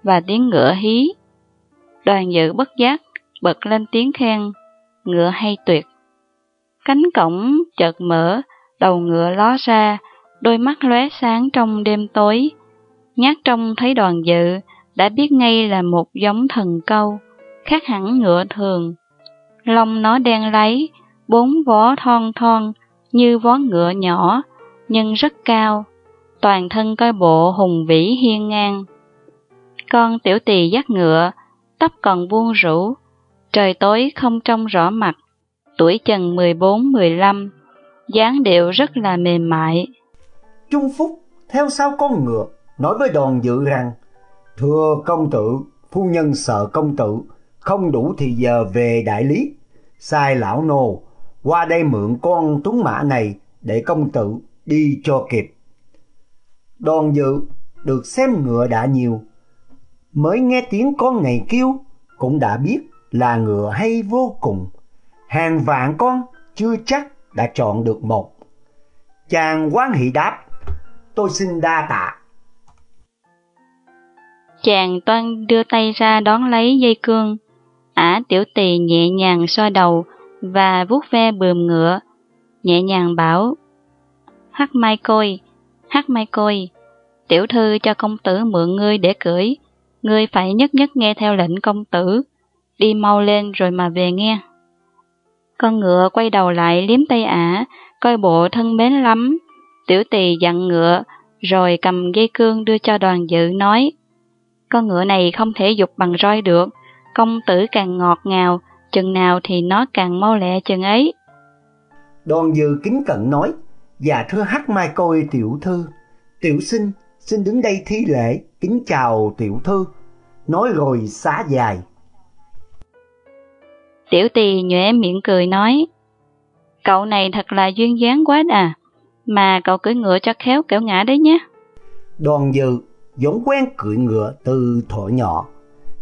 và tiếng ngựa hí. Đoàn dự bất giác, bật lên tiếng khen, ngựa hay tuyệt. Cánh cổng chợt mở, đầu ngựa ló ra, đôi mắt lóe sáng trong đêm tối. Nhát trong thấy đoàn dự, đã biết ngay là một giống thần câu, khác hẳn ngựa thường. Lông nó đen lấy, bốn vó thon thon như vó ngựa nhỏ, nhưng rất cao, toàn thân coi bộ hùng vĩ hiên ngang. Con tiểu tỳ dắt ngựa, tóc còn buông rũ, trời tối không trông rõ mặt, tuổi chừng 14-15, dáng điệu rất là mềm mại. Trung Phúc theo sau con ngựa, nói với đoàn dự rằng, Thưa công tử, phu nhân sợ công tử, không đủ thì giờ về đại lý, sai lão nô qua đây mượn con tuấn mã này để công tử đi cho kịp. Đoàn dự được xem ngựa đã nhiều, mới nghe tiếng con ngày kêu cũng đã biết là ngựa hay vô cùng. Hàng vạn con chưa chắc đã chọn được một. Chàng quan hỷ đáp, tôi xin đa tạ. Chàng toan đưa tay ra đón lấy dây cương. Ả tiểu tỳ nhẹ nhàng xoa đầu và vuốt ve bườm ngựa, nhẹ nhàng bảo, Hắc mai côi, hắc mai côi, tiểu thư cho công tử mượn ngươi để cưỡi, ngươi phải nhất nhất nghe theo lệnh công tử, đi mau lên rồi mà về nghe. Con ngựa quay đầu lại liếm tay ả, coi bộ thân mến lắm. Tiểu tỳ dặn ngựa, rồi cầm dây cương đưa cho đoàn dự nói. Con ngựa này không thể dục bằng roi được, công tử càng ngọt ngào, chừng nào thì nó càng mau lẹ chừng ấy. Đoàn dự kính cận nói, dạ thưa hắc mai côi tiểu thư, tiểu sinh xin đứng đây thi lễ, kính chào tiểu thư. Nói rồi xá dài. Tiểu tỳ nhoẻ miệng cười nói, cậu này thật là duyên dáng quá đà, mà cậu cưỡi ngựa cho khéo kẻo ngã đấy nhé. Đoàn dự vốn quen cưỡi ngựa từ thuở nhỏ,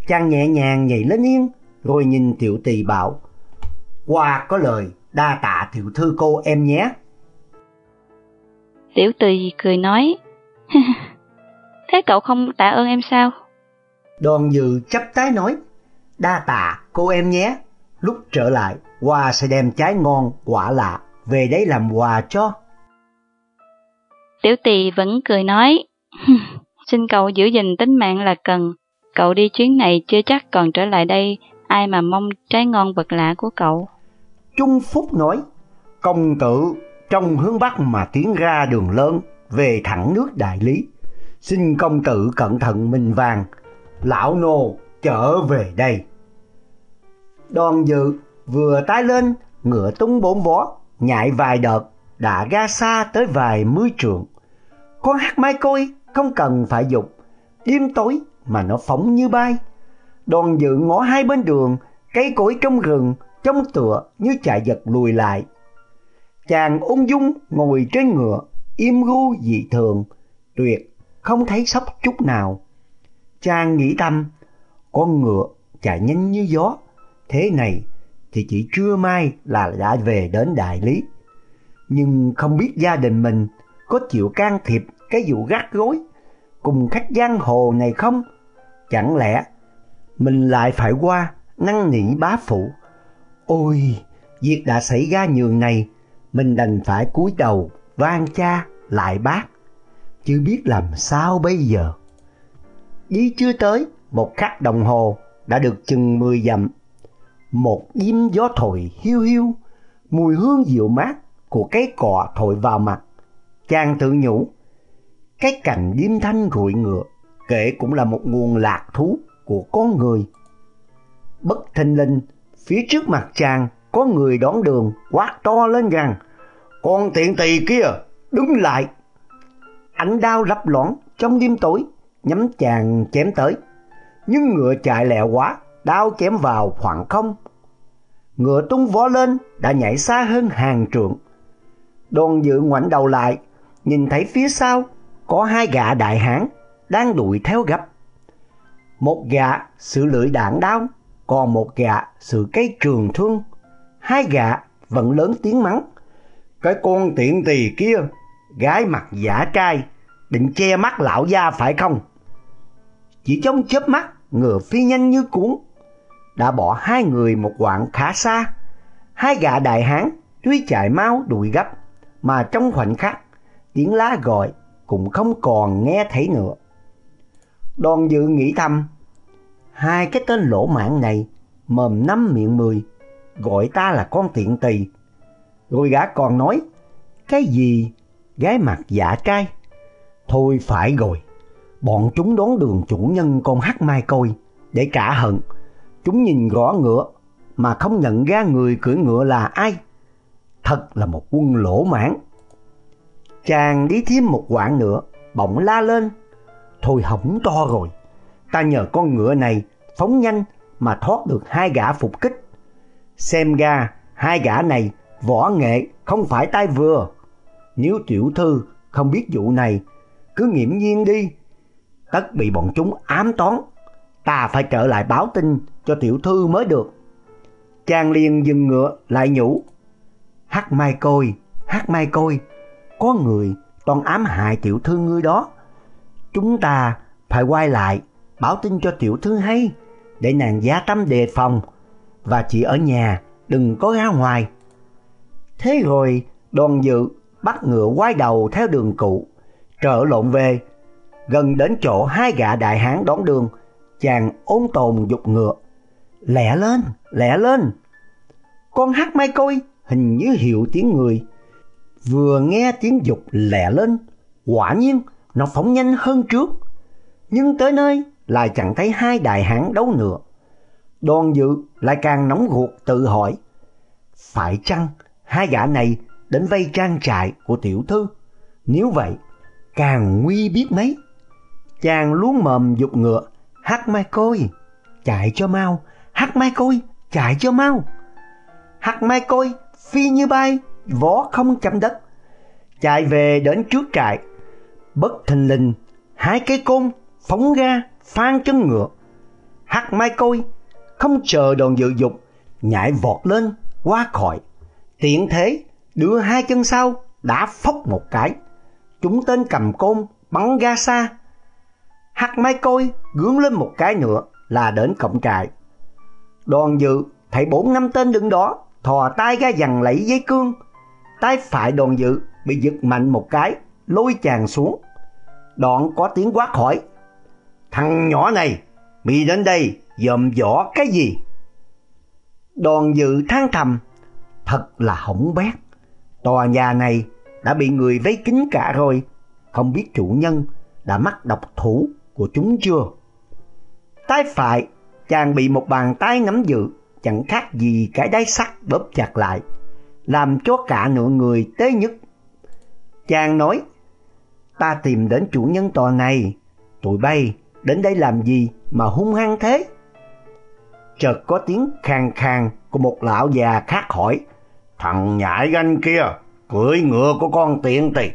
chàng nhẹ nhàng nhảy lên yên, rồi nhìn tiểu tỳ bảo, qua có lời đa tạ tiểu thư cô em nhé. Tiểu tỳ cười nói, thế cậu không tạ ơn em sao? Đoàn dự chấp tay nói, đa tạ cô em nhé. Lúc trở lại, Hoa sẽ đem trái ngon, quả lạ về đấy làm quà cho. Tiểu tỳ vẫn cười nói, xin cậu giữ gìn tính mạng là cần. Cậu đi chuyến này chưa chắc còn trở lại đây, ai mà mong trái ngon vật lạ của cậu. Trung Phúc nói, công tử trong hướng Bắc mà tiến ra đường lớn, về thẳng nước Đại Lý. Xin công tử cẩn thận mình vàng, lão nô trở về đây. Đoàn dự vừa tái lên, ngựa tung bốn vó, nhảy vài đợt, đã ra xa tới vài mươi trượng. Con hát mai côi không cần phải dục, đêm tối mà nó phóng như bay. Đoàn dự ngó hai bên đường, cây cối trong rừng, trông tựa như chạy giật lùi lại. Chàng ung dung ngồi trên ngựa, im gu dị thường, tuyệt, không thấy sốc chút nào. Chàng nghĩ tâm, con ngựa chạy nhanh như gió, thế này thì chỉ trưa mai là đã về đến đại lý. Nhưng không biết gia đình mình có chịu can thiệp cái vụ gắt gối cùng khách giang hồ này không? Chẳng lẽ mình lại phải qua năn nỉ bá phụ? Ôi, việc đã xảy ra nhường này, mình đành phải cúi đầu van cha lại bác, chứ biết làm sao bây giờ. Đi chưa tới một khắc đồng hồ đã được chừng mười dặm một im gió thổi hiu hiu, mùi hương dịu mát của cái cọ thổi vào mặt. Chàng tự nhủ, cái cành diêm thanh rụi ngựa kể cũng là một nguồn lạc thú của con người. Bất thình linh, phía trước mặt chàng có người đón đường quát to lên rằng Con tiện tỳ kia, đứng lại! Ánh đao lấp loãng trong đêm tối, nhắm chàng chém tới. Nhưng ngựa chạy lẹ quá, đao chém vào khoảng không. Ngựa tung vó lên đã nhảy xa hơn hàng trượng. Đoàn dự ngoảnh đầu lại, nhìn thấy phía sau có hai gã đại hán đang đuổi theo gấp. Một gã xử lưỡi đạn đao, còn một gã xử cái trường thương. Hai gã vẫn lớn tiếng mắng. Cái con tiện tỳ kia, gái mặt giả trai, định che mắt lão gia phải không? Chỉ trong chớp mắt, ngựa phi nhanh như cuốn, đã bỏ hai người một quãng khá xa. Hai gã đại hán tuy chạy mau đuổi gấp, mà trong khoảnh khắc tiếng lá gọi cũng không còn nghe thấy nữa. Đoàn dự nghĩ thầm, hai cái tên lỗ mạng này mồm năm miệng mười, gọi ta là con tiện tỳ. Rồi gã còn nói, cái gì gái mặt giả trai? Thôi phải rồi, bọn chúng đón đường chủ nhân con hắc mai coi để trả hận Chúng nhìn rõ ngựa mà không nhận ra người cưỡi ngựa là ai. Thật là một quân lỗ mãn. Chàng đi thêm một quãng nữa, bỗng la lên. Thôi hỏng to rồi, ta nhờ con ngựa này phóng nhanh mà thoát được hai gã phục kích. Xem ra hai gã này võ nghệ không phải tay vừa. Nếu tiểu thư không biết vụ này, cứ nghiễm nhiên đi. Tất bị bọn chúng ám toán. Ta phải trở lại báo tin cho tiểu thư mới được. Chàng liền dừng ngựa lại nhủ. hát mai côi, hát mai côi, có người toàn ám hại tiểu thư ngươi đó. Chúng ta phải quay lại, báo tin cho tiểu thư hay, để nàng giá tâm đề phòng. Và chỉ ở nhà, đừng có ra ngoài. Thế rồi, đoàn dự bắt ngựa quay đầu theo đường cũ, trở lộn về. Gần đến chỗ hai gã đại hán đón đường, chàng ôn tồn dục ngựa. Lẹ lên lẹ lên. Con hát mai coi hình như hiểu tiếng người. Vừa nghe tiếng dục lẹ lên, quả nhiên nó phóng nhanh hơn trước. Nhưng tới nơi lại chẳng thấy hai đại hán đấu nữa đoàn dự lại càng nóng ruột tự hỏi, phải chăng hai gã này đến vây trang trại của tiểu thư? Nếu vậy, càng nguy biết mấy. Chàng luống mồm dục ngựa hát mai côi, chạy cho mau. Hát mai côi, chạy cho mau. Hát mai côi, phi như bay, vó không chạm đất. Chạy về đến trước trại bất thình lình, hai cái côn phóng ra phan chân ngựa. Hắc mai côi không chờ đoàn dự dục, nhảy vọt lên, qua khỏi. Tiện thế, đưa hai chân sau, đã phốc một cái. Chúng tên cầm côn bắn ra xa. Hắc mai côi gướng lên một cái nữa là đến cổng trại. Đoàn dự, thấy bốn năm tên đứng đó, thò tay ra dằn lấy dây cương. Tay phải đoàn dự bị giật mạnh một cái, lôi chàng xuống đoạn có tiếng quát hỏi, thằng nhỏ này mi đến đây dòm dỏ cái gì? Đoàn dự than thầm, thật là hỏng bét. Tòa nhà này đã bị người vấy kín cả rồi. Không biết chủ nhân đã mắc độc thủ của chúng chưa? Tay phải, chàng bị một bàn tay nắm giữ, chẳng khác gì cái đáy sắt bóp chặt lại, làm cho cả nửa người tê nhức. chàng nói ta tìm đến chủ nhân tòa này. Tụi bay, đến đây làm gì mà hung hăng thế? Chợt có tiếng khàn khàn của một lão già khác hỏi. Thằng nhãi ganh kia, cưỡi ngựa của con tiện tì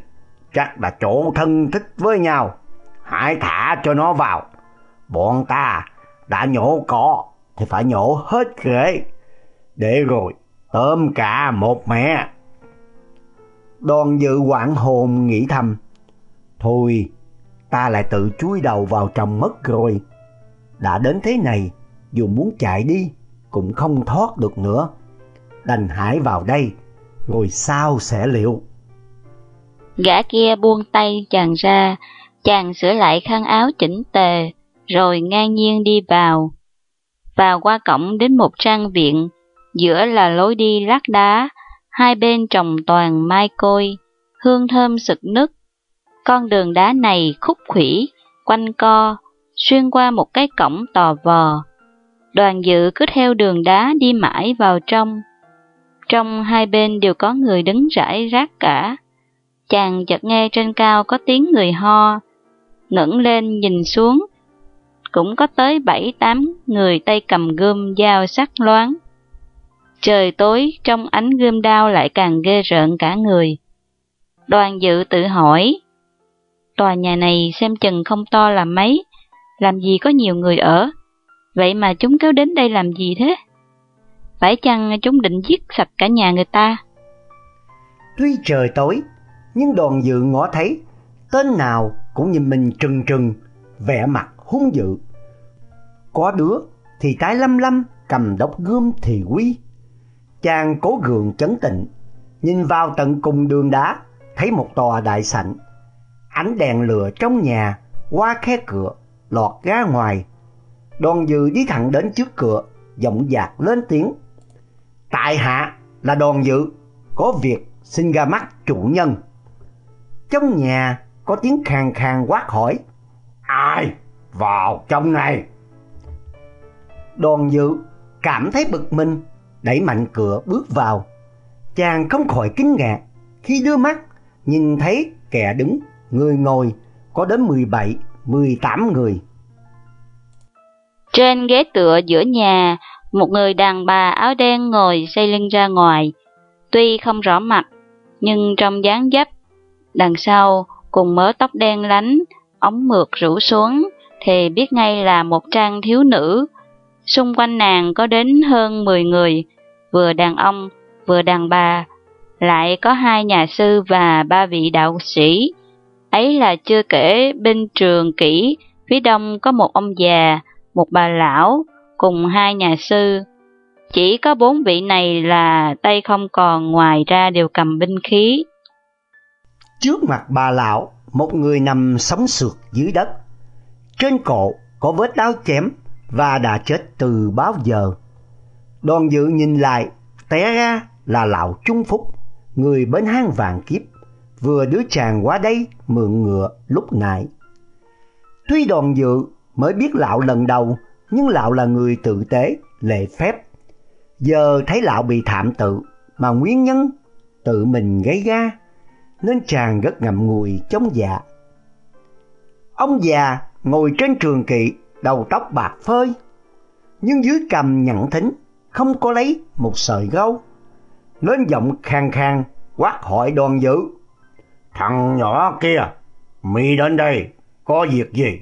chắc là chỗ thân thích với nhau. Hãy thả cho nó vào. Bọn ta đã nhổ cỏ, thì phải nhổ hết rễ để rồi tôm cả một mẹ. Đoàn dự quảng hồn nghĩ thầm thôi, ta lại tự chui đầu vào trong mất rồi. Đã đến thế này, dù muốn chạy đi, cũng không thoát được nữa. Đành hải vào đây, rồi sao sẽ liệu. Gã kia buông tay chàng ra, chàng sửa lại khăn áo chỉnh tề, rồi ngang nhiên đi vào. Vào qua cổng đến một trang viện, giữa là lối đi lát đá, hai bên trồng toàn mai côi, hương thơm sực nức con đường đá này khúc khủy quanh co xuyên qua một cái cổng tò vò đoàn dự cứ theo đường đá đi mãi vào trong trong hai bên đều có người đứng rải rác cả. Chàng chợt nghe trên cao có tiếng người ho, ngẩng lên nhìn xuống. Cũng có tới bảy tám người tay cầm gươm dao sắc loáng. Trời tối trong ánh gươm đao lại càng ghê rợn cả người. Đoàn dự tự hỏi, tòa nhà này xem chừng không to là mấy, làm gì có nhiều người ở, vậy mà chúng kéo đến đây làm gì thế? phải chăng chúng định giết sạch cả nhà người ta? Tuy trời tối, nhưng đoàn dự ngó thấy, tên nào cũng nhìn mình trừng trừng, vẻ mặt hung dữ. Có đứa thì tái lâm lâm cầm đốc gươm thì quy. Chàng cố gượng chấn tịnh, nhìn vào tận cùng đường đá, thấy một tòa đại sảnh. Ánh đèn lửa trong nhà qua khe cửa lọt ra ngoài. Đoàn dự đi thẳng đến trước cửa, giọng dạc lên tiếng. Tại hạ là đoàn dự có việc xin ra mắt chủ nhân. Trong nhà có tiếng khàn khàn quát hỏi. Ai vào trong này? Đoàn dự cảm thấy bực mình đẩy mạnh cửa bước vào. Chàng không khỏi kinh ngạc khi đưa mắt nhìn thấy kẻ đứng người ngồi có đến 17, 18 người. Trên ghế tựa giữa nhà một người đàn bà áo đen ngồi xây lưng ra ngoài, tuy không rõ mặt, nhưng trong dáng dấp Đằng sau, cùng mớ tóc đen lánh, ống mượt rủ xuống, thì biết ngay là một trang thiếu nữ. Xung quanh nàng có đến hơn 10 người, vừa đàn ông, vừa đàn bà, lại có hai nhà sư và ba vị đạo sĩ. Ấy là chưa kể bên trường kỹ, phía đông có một ông già, một bà lão, cùng hai nhà sư. Chỉ có bốn vị này là tay không còn ngoài ra đều cầm binh khí. Trước mặt bà lão, một người nằm sống sượt dưới đất. Trên cổ có vết đao chém và đã chết từ bao giờ. Đoàn dự nhìn lại, té ra là lão Trung Phúc, người bên hang vàng kiếp, vừa đứa chàng qua đây mượn ngựa lúc nãy. Tuy đoàn dự mới biết lão lần đầu, nhưng lão là người tự tế, lệ phép. Giờ thấy lão bị thảm tự, mà nguyên nhân tự mình gây ra, nên chàng rất ngậm ngùi chống dạ. Ông già ngồi trên trường kỵ, đầu tóc bạc phơi, nhưng dưới cầm nhẵn thính, không có lấy một sợi gâu. Lên giọng khang khang, quát hỏi đoàn dự. Thằng nhỏ kia, mi đến đây, có việc gì?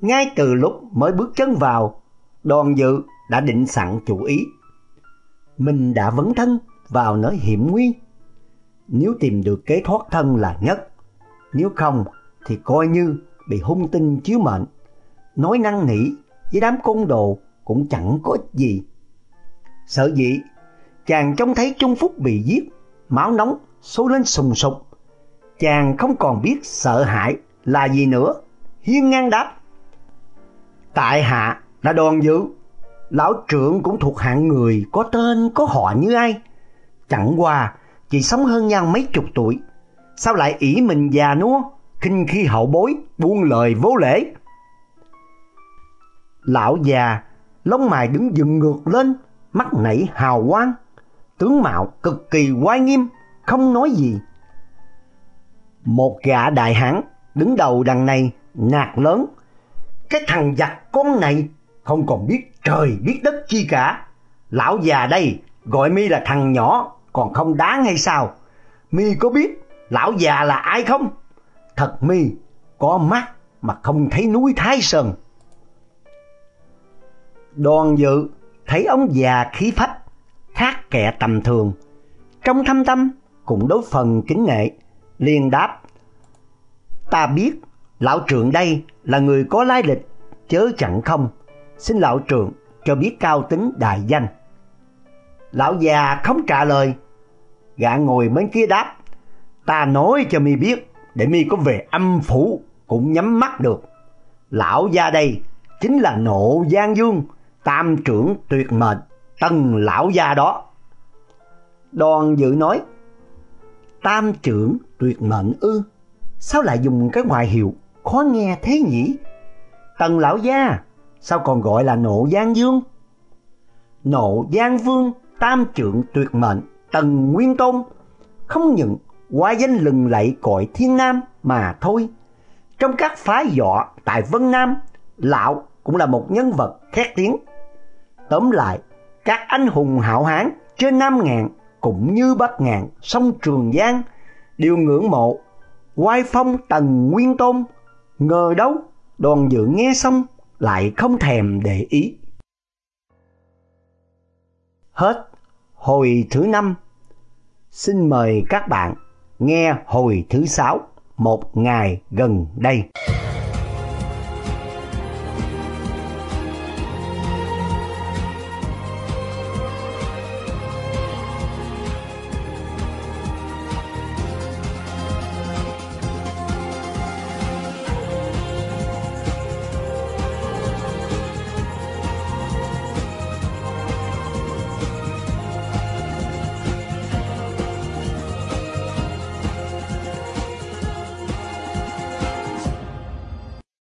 Ngay từ lúc mới bước chân vào, đoàn dự đã định sẵn chủ ý. Mình đã vấn thân vào nơi hiểm nguy. Nếu tìm được kế thoát thân là nhất, nếu không thì coi như bị hung tinh chiếu mệnh. Nói năng nỉ với đám côn đồ cũng chẳng có ích gì. Sợ dĩ, chàng trông thấy Trung Phúc bị giết, máu nóng sôi lên sùng sục. Chàng không còn biết sợ hãi là gì nữa, hiên ngang đáp. Tại hạ là đoàn dự, lão trưởng cũng thuộc hạng người có tên có họ như ai. Chẳng qua chỉ sống hơn nhau mấy chục tuổi, sao lại ỷ mình già nua, khinh khi hậu bối, buông lời vô lễ. Lão già, lông mày đứng dựng ngược lên, mắt nảy hào quang, tướng mạo cực kỳ oai nghiêm, không nói gì. Một gã đại hán đứng đầu đằng này nạt lớn. Cái thằng giặc con này không còn biết trời biết đất chi cả. Lão già đây gọi mi là thằng nhỏ còn không đáng hay sao? Mi có biết lão già là ai không? Thật mi có mắt mà không thấy núi Thái Sơn. Đoàn dự thấy ông già khí phách, khác kẻ tầm thường. Trong thâm tâm cũng đối phần kính nghệ, liền đáp. Ta biết lão trưởng đây là người có lai lịch, chớ chẳng không. Xin lão trưởng cho biết cao tính đại danh. Lão già không trả lời, gã ngồi bên kia đáp. Ta nói cho mi biết, để mi có về âm phủ cũng nhắm mắt được. Lão gia đây chính là nộ Giang Dương, tam trưởng tuyệt mệnh, tân lão gia đó. Đoàn dự nói, tam trưởng tuyệt mệnh ư, sao lại dùng cái ngoại hiệu khó nghe thế nhỉ? Tần lão gia, sao còn gọi là nộ Giang Dương? Nộ Giang Vương, tam trưởng tuyệt mệnh, tần nguyên tôn, không những qua danh lừng lẫy cõi thiên nam mà thôi. Trong các phái dọ tại Vân Nam, lão cũng là một nhân vật khét tiếng. Tóm lại, các anh hùng hảo hán trên năm ngàn cũng như bát ngàn sông Trường Giang đều ngưỡng mộ. Quai phong tần nguyên tôn, Ngờ đâu đoàn dự nghe xong Lại không thèm để ý. Hết hồi thứ năm. Xin mời các bạn nghe hồi thứ sáu, Một ngày gần đây.